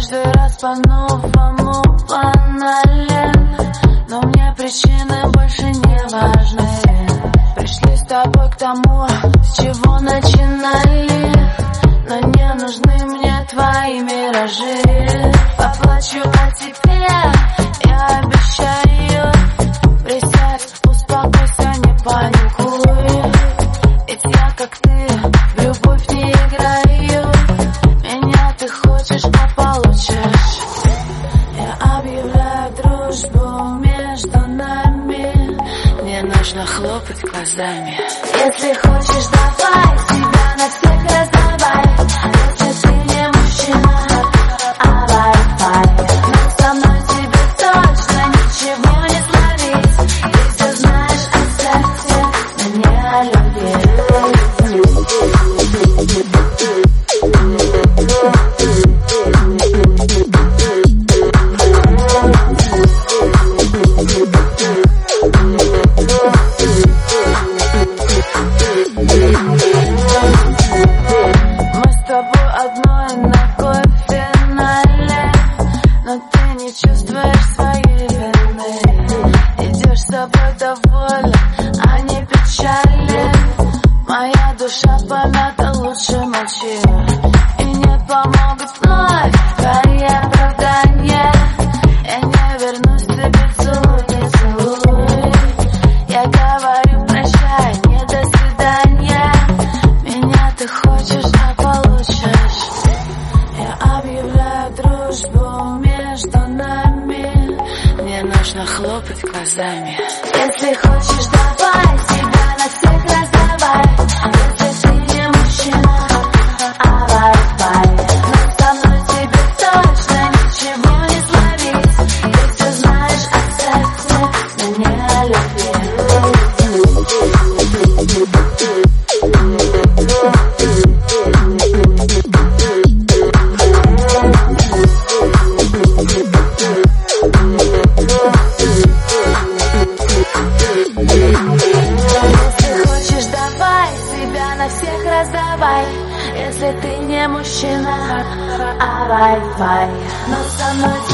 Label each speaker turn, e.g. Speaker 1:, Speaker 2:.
Speaker 1: каждый раз по-новому банален Но мне причины больше не важны. Пришли с тобой к тому, Нужно хлопать глазами. Если хочешь, давай себя на всех раздавай тобой доволен, а не печален Моя душа помята, лучше молчи И не помогут вновь твои оправдания. Я не вернусь, ты поцелуй, не целуй. Я говорю прощай, не до свидания. Меня ты хочешь, а получишь. Я объявляю дружбу между нами Нужно хлопать глазами. Если хочешь, давай на всех раздавай. Если ты не мужчина, а Wi-Fi Но со мной